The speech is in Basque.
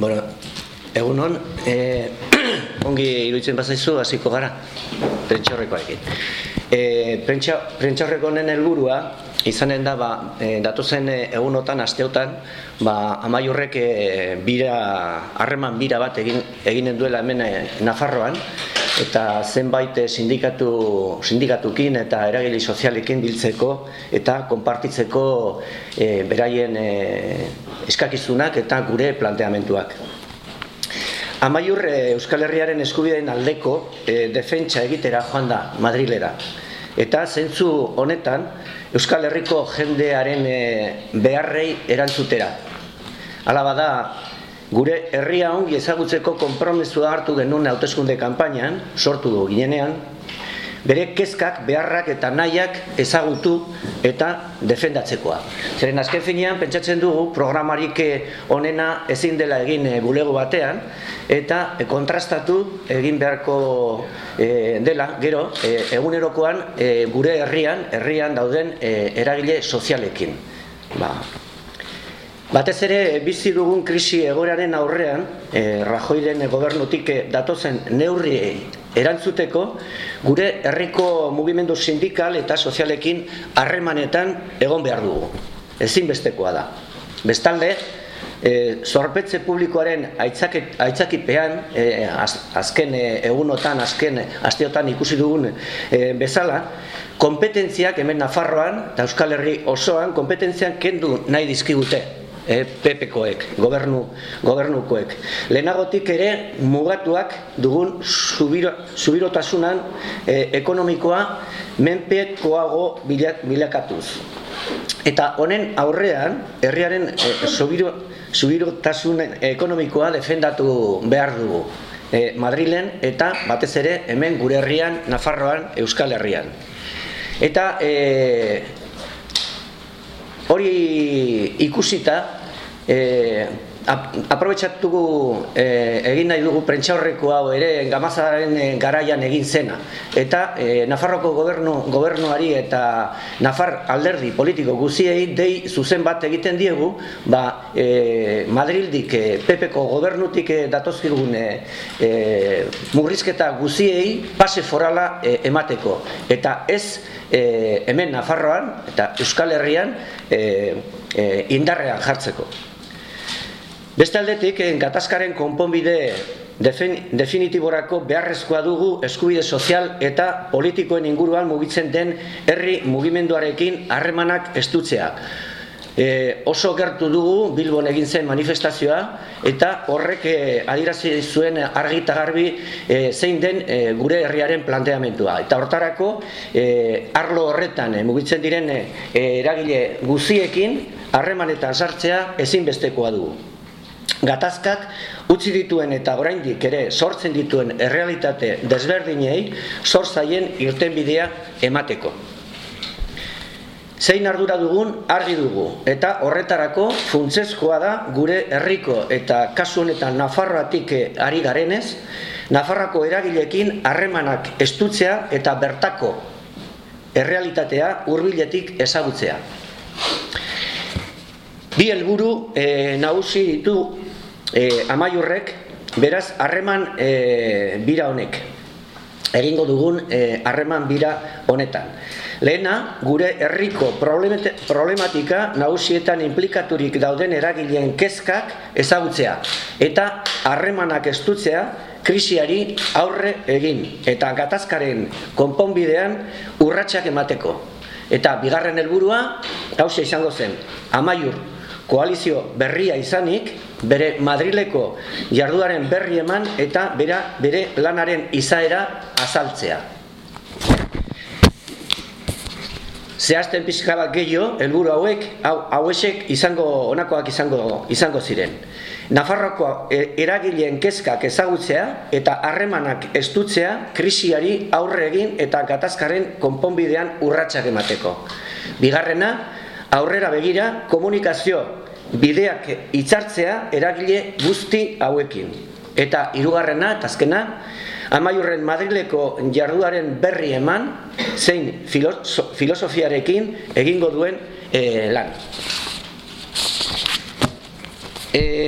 Bueno, egun hon, e, ongi iruditzen bazaizu, hasiko gara, prentxaurrekoarekin. E, prentxa, prentxaurreko honen helburua izanen da, ba, e, datozen egunotan, asteotan, ba, amaiurrek e, bira, harreman bira bat egin, eginen duela hemen e, Nafarroan, eta zenbait sindikatu, sindikatukin eta eragili sozialekin biltzeko eta konpartitzeko e, beraien e, eskakizunak eta gure planteamentuak. Amaiur Euskal Herriaren eskubideen aldeko e, defentsa egitera joan da Madrilera. Eta zentzu honetan Euskal Herriko jendearen e, beharrei erantzutera. Hala bada, gure herria ongi ezagutzeko konpromesua hartu genuen hauteskunde kanpainan, sortu du ginenean, bere kezkak, beharrak eta nahiak ezagutu eta defendatzekoa. Zeren azken finean, pentsatzen dugu, programarik onena ezin dela egin e, bulego batean, eta e, kontrastatu egin beharko e, dela, gero, e, egunerokoan e, gure herrian, herrian dauden eragile sozialekin. Ba, Batez ere, bizi dugun krisi egoraren aurrean, e, Rajoiden gobernutik datozen neurri erantzuteko, gure herriko mugimendu sindikal eta sozialekin harremanetan egon behar dugu. Ezinbestekoa da. Bestalde, e, zorpetze publikoaren aitzakipean, e, azken e, egunotan, azken asteotan ikusi dugun e, bezala, kompetentziak hemen Nafarroan eta Euskal Herri osoan kompetentziak kendu nahi dizkigute e, PPkoek, gobernu, gobernukoek. Lehenagotik ere mugatuak dugun subiro, subirotasunan e, ekonomikoa menpekoago bilakatuz. Eta honen aurrean, herriaren e, subiro, subirotasun ekonomikoa defendatu behar dugu. E, Madrilen eta batez ere hemen gure herrian, Nafarroan, Euskal Herrian. Eta e, hori ikusita, e, aprobetsatugu e, egin nahi dugu prentxaurreko hau ere gamazaren e, garaian egin zena. Eta e, Nafarroko gobernu, gobernuari eta Nafar alderdi politiko guziei dei zuzen bat egiten diegu, ba, e, Madrildik e, PPko gobernutik e, datozkigun e, murrizketa guziei pase forala e, emateko. Eta ez e, hemen Nafarroan eta Euskal Herrian e, indarrean jartzeko. Beste aldetik, gatazkaren konponbide definitiborako beharrezkoa dugu eskubide sozial eta politikoen inguruan mugitzen den herri mugimenduarekin harremanak estutzea. E, oso gertu dugu Bilbon egin zen manifestazioa eta horrek e, adirazi zuen argi eta garbi e, zein den e, gure herriaren planteamentua. Eta hortarako e, arlo horretan e, mugitzen diren e, eragile guziekin harremanetan sartzea ezinbestekoa dugu. Gatazkak utzi dituen eta oraindik ere sortzen dituen errealitate desberdinei sor zaien irtenbidea emateko. Zein ardura dugun argi dugu eta horretarako funtsezkoa da gure herriko eta kasu honetan Nafarroatik ari garenez, Nafarrako eragilekin harremanak estutzea eta bertako errealitatea hurbiletik ezagutzea. Bi helburu e, nagusi ditu e, amaiurrek, beraz harreman e, bira honek egingo dugun harreman bira honetan. Lehena, gure herriko problematika nagusietan implikaturik dauden eragileen kezkak ezagutzea eta harremanak estutzea krisiari aurre egin eta gatazkaren konponbidean urratsak emateko. Eta bigarren helburua gauza izango zen, amaiur koalizio berria izanik, bere Madrileko jarduaren berri eman eta bera, bere lanaren izaera azaltzea. zehazten pixka gehiago, helburu hauek, hau, hauesek izango, onakoak izango, izango ziren. Nafarroko e, eragileen kezkak ezagutzea eta harremanak estutzea krisiari aurre egin eta gatazkaren konponbidean urratsak emateko. Bigarrena, aurrera begira komunikazio bideak hitzartzea eragile guzti hauekin. Eta hirugarrena, eta azkena, Amaiurren Madrileko jarduaren berri eman, zein filosofiarekin egingo duen e, lan. E,